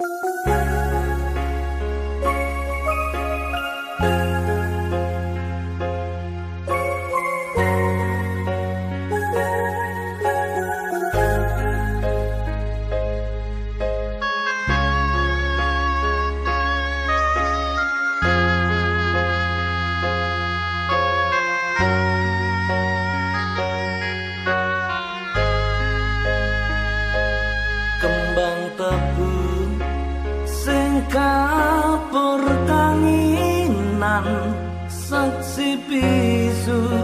you dadi kenangan prasetyamu